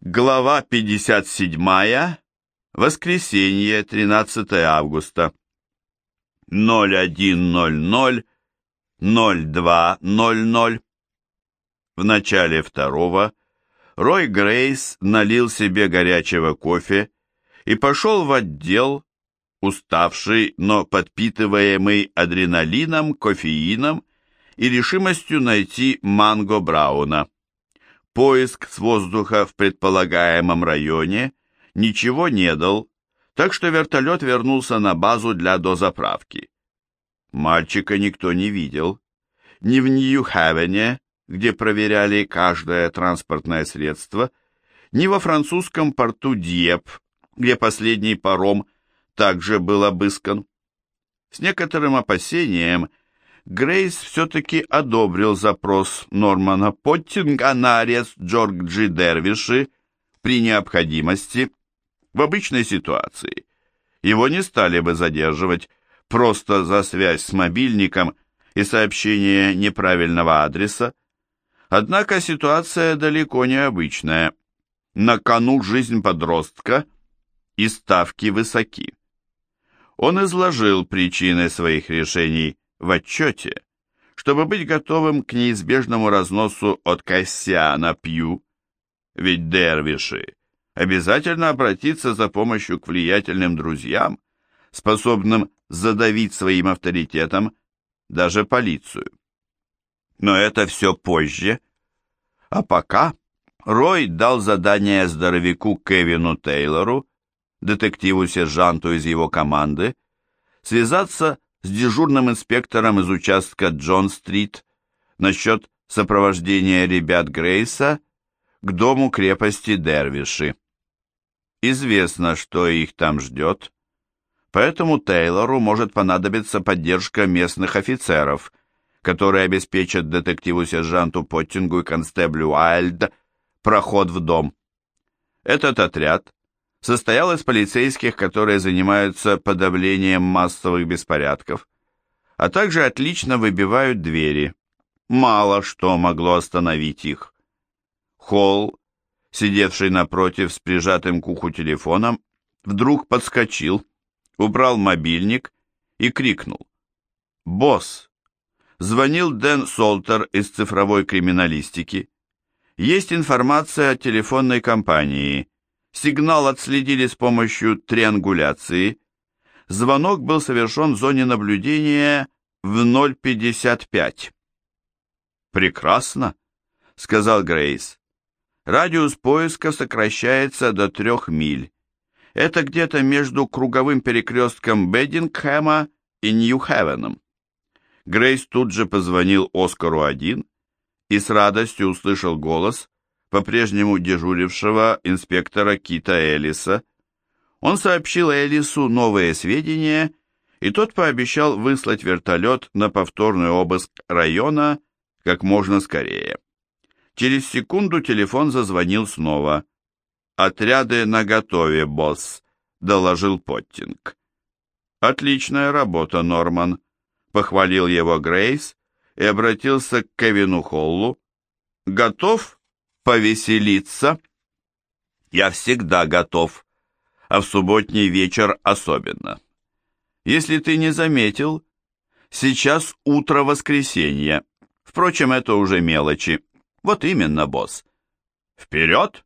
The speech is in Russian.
Глава 57. Воскресенье, 13 августа. 0100 0200. В начале второго Рой Грейс налил себе горячего кофе и пошел в отдел, уставший, но подпитываемый адреналином, кофеином и решимостью найти Манго Брауна. Поиск с воздуха в предполагаемом районе ничего не дал, так что вертолет вернулся на базу для дозаправки. Мальчика никто не видел. Ни в Нью-Хевене, где проверяли каждое транспортное средство, ни во французском порту Дьеп, где последний паром также был обыскан. С некоторым опасением Грейс все-таки одобрил запрос Нормана Поттинга на арест Джорджи Дервиши при необходимости. В обычной ситуации его не стали бы задерживать просто за связь с мобильником и сообщение неправильного адреса. Однако ситуация далеко не обычная. На кону жизнь подростка и ставки высоки. Он изложил причины своих решений в отчете, чтобы быть готовым к неизбежному разносу от Кассиана Пью, ведь дервиши обязательно обратиться за помощью к влиятельным друзьям, способным задавить своим авторитетом даже полицию. Но это все позже. А пока Рой дал задание здоровяку Кевину Тейлору, детективу-сержанту из его команды, связаться с дежурным инспектором из участка Джон-стрит насчет сопровождения ребят Грейса к дому крепости Дервиши. Известно, что их там ждет, поэтому Тейлору может понадобиться поддержка местных офицеров, которые обеспечат детективу-сержанту Поттингу и констеблю Уайльд проход в дом. Этот отряд состоял из полицейских, которые занимаются подавлением массовых беспорядков, а также отлично выбивают двери. Мало что могло остановить их. Холл, сидевший напротив с прижатым к уху телефоном, вдруг подскочил, убрал мобильник и крикнул. «Босс!» Звонил Дэн Солтер из цифровой криминалистики. Есть информация от телефонной компании. Сигнал отследили с помощью триангуляции. Звонок был совершен в зоне наблюдения в 0.55. «Прекрасно», — сказал Грейс. «Радиус поиска сокращается до трех миль. Это где-то между круговым перекрестком Беддингхэма и Нью-Хевеном». Грейс тут же позвонил Оскару-1 и с радостью услышал голос, по-прежнему дежурившего инспектора Кита Элиса. Он сообщил Элису новые сведения, и тот пообещал выслать вертолет на повторный обыск района как можно скорее. Через секунду телефон зазвонил снова. «Отряды наготове, босс», — доложил Поттинг. «Отличная работа, Норман», — похвалил его Грейс и обратился к Кевину Холлу. «Готов?» Повеселиться? Я всегда готов, а в субботний вечер особенно. Если ты не заметил, сейчас утро воскресенья. Впрочем, это уже мелочи. Вот именно, босс. Вперед!